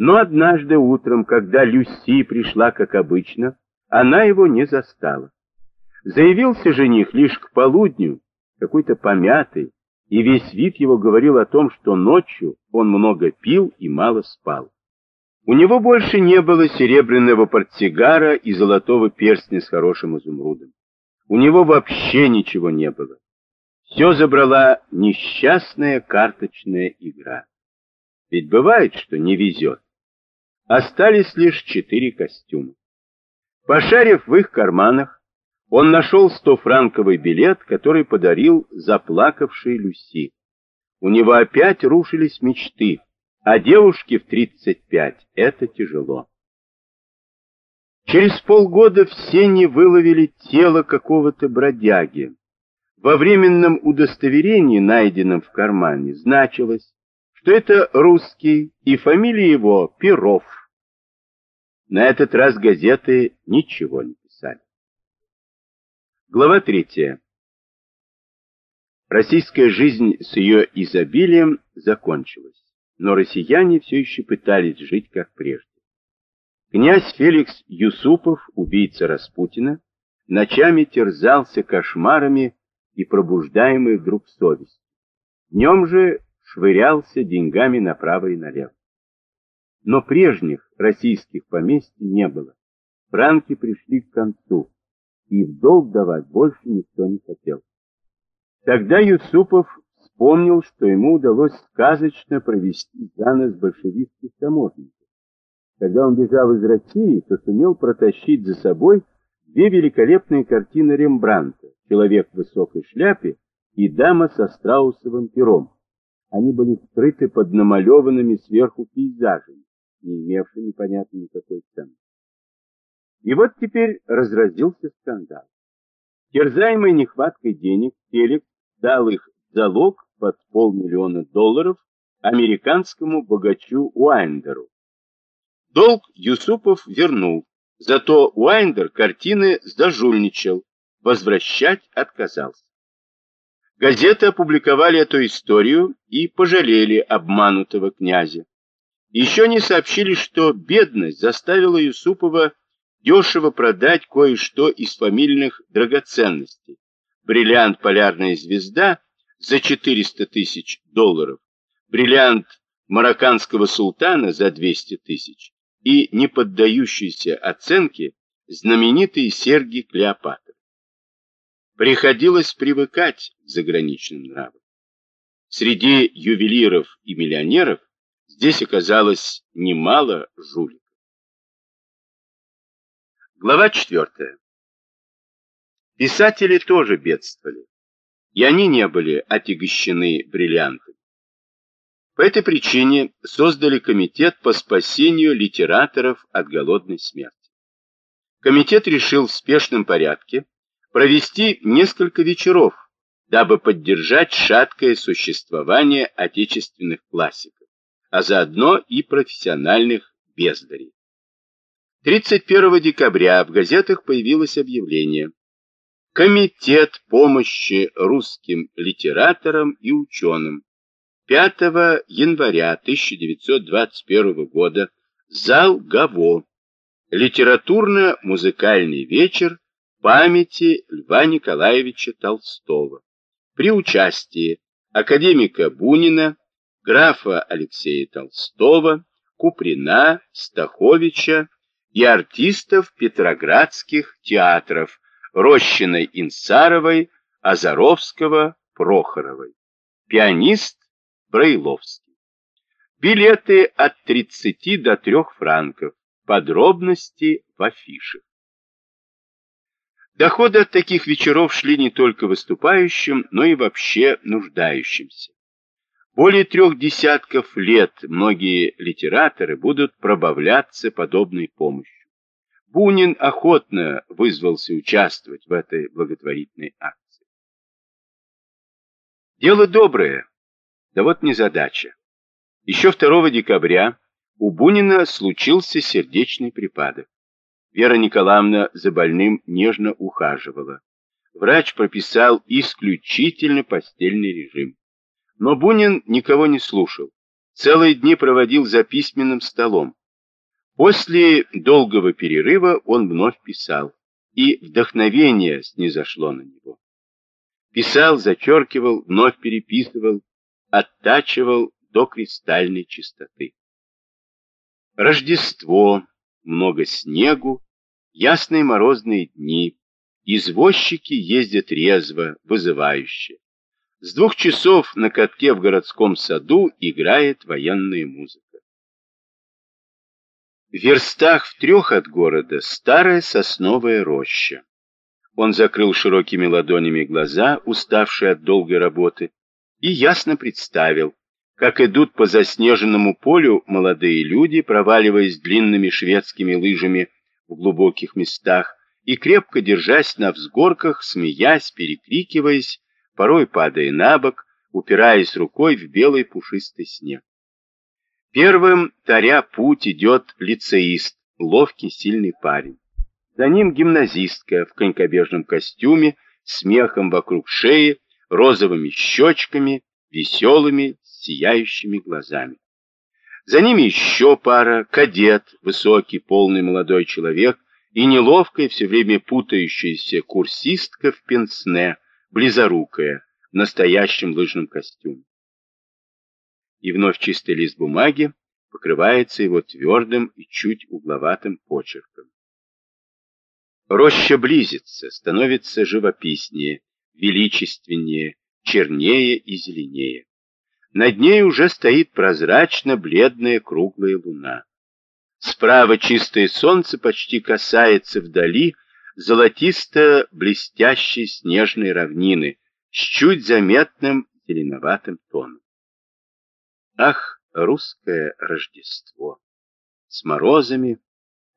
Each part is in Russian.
Но однажды утром, когда Люси пришла, как обычно, она его не застала. Заявился жених лишь к полудню, какой-то помятый, и весь вид его говорил о том, что ночью он много пил и мало спал. У него больше не было серебряного портсигара и золотого перстня с хорошим изумрудом. У него вообще ничего не было. Все забрала несчастная карточная игра. Ведь бывает, что не везет. Остались лишь четыре костюма. Пошарив в их карманах, он нашел стофранковый билет, который подарил заплакавшей Люси. У него опять рушились мечты, а девушке в 35 это тяжело. Через полгода все не выловили тело какого-то бродяги. Во временном удостоверении, найденном в кармане, значилось, что это русский, и фамилия его Перов. На этот раз газеты ничего не писали. Глава третья. Российская жизнь с ее изобилием закончилась, но россияне все еще пытались жить как прежде. Князь Феликс Юсупов, убийца Распутина, ночами терзался кошмарами и пробуждаемый вдруг совесть. Днем же швырялся деньгами направо и налево. Но прежних российских поместий не было. Франки пришли к концу, и в долг давать больше никто не хотел. Тогда Юсупов вспомнил, что ему удалось сказочно провести за нос большевистских таможенников. Когда он бежал из России, то сумел протащить за собой две великолепные картины Рембрандта «Человек в высокой шляпе» и «Дама со страусовым пером». Они были скрыты под намалеванными сверху пейзажами не имевшими, понятно, никакой цены. И вот теперь разразился скандал. Терзаемый нехваткой денег, Феликс дал их залог под полмиллиона долларов американскому богачу Уайндеру. Долг Юсупов вернул, зато Уайндер картины зажульничал, возвращать отказался. Газеты опубликовали эту историю и пожалели обманутого князя. Еще не сообщили, что бедность заставила Юсупова дешево продать кое-что из фамильных драгоценностей. Бриллиант «Полярная звезда» за 400 тысяч долларов, бриллиант марокканского султана за 200 тысяч и не поддающиеся оценке знаменитые серьги Клеопатры. Приходилось привыкать к заграничным нравам. Среди ювелиров и миллионеров Здесь оказалось немало жуликов. Глава четвертая. Писатели тоже бедствовали, и они не были отягощены бриллиантами. По этой причине создали комитет по спасению литераторов от голодной смерти. Комитет решил в спешном порядке провести несколько вечеров, дабы поддержать шаткое существование отечественных классиков а заодно и профессиональных бездарей. 31 декабря в газетах появилось объявление «Комитет помощи русским литераторам и ученым. 5 января 1921 года. Зал ГАВО. Литературно-музыкальный вечер памяти Льва Николаевича Толстого. При участии академика Бунина, графа Алексея Толстого, Куприна, Стаховича и артистов петроградских театров Рощиной Инсаровой, Азаровского, Прохоровой. Пианист Браиловский. Билеты от 30 до 3 франков. Подробности в афишах. Доходы от таких вечеров шли не только выступающим, но и вообще нуждающимся. Более трех десятков лет многие литераторы будут пробавляться подобной помощью. Бунин охотно вызвался участвовать в этой благотворительной акции. Дело доброе, да вот незадача. Еще 2 декабря у Бунина случился сердечный припадок. Вера Николаевна за больным нежно ухаживала. Врач прописал исключительно постельный режим. Но Бунин никого не слушал. целые дни проводил за письменным столом. После долгого перерыва он вновь писал, и вдохновение снизошло на него. Писал, зачеркивал, вновь переписывал, оттачивал до кристальной чистоты. Рождество, много снегу, ясные морозные дни, извозчики ездят резво, вызывающе. С двух часов на катке в городском саду играет военная музыка. В верстах в трех от города старая сосновая роща. Он закрыл широкими ладонями глаза, уставшие от долгой работы, и ясно представил, как идут по заснеженному полю молодые люди, проваливаясь длинными шведскими лыжами в глубоких местах и крепко держась на взгорках, смеясь, перекрикиваясь, порой падая на бок, упираясь рукой в белый пушистый снег. Первым, таря путь, идет лицеист, ловкий, сильный парень. За ним гимназистка в конькобежном костюме, смехом вокруг шеи, розовыми щечками, веселыми, сияющими глазами. За ними еще пара, кадет, высокий, полный молодой человек и неловкая, все время путающаяся курсистка в пенсне, близорукая, в настоящем лыжном костюме и вновь чистый лист бумаги покрывается его твердым и чуть угловатым почерком. Роща близится, становится живописнее, величественнее, чернее и зеленее. Над ней уже стоит прозрачно-бледная круглая луна. Справа чистое солнце почти касается вдали золотисто-блестящей снежной равнины с чуть заметным зеленоватым тоном. Ах, русское Рождество! С морозами,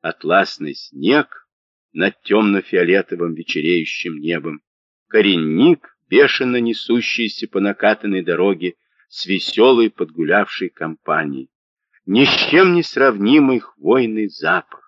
атласный снег над темно-фиолетовым вечереющим небом, коренник, бешено несущийся по накатанной дороге с веселой подгулявшей компанией, ни с чем не сравнимый хвойный запах,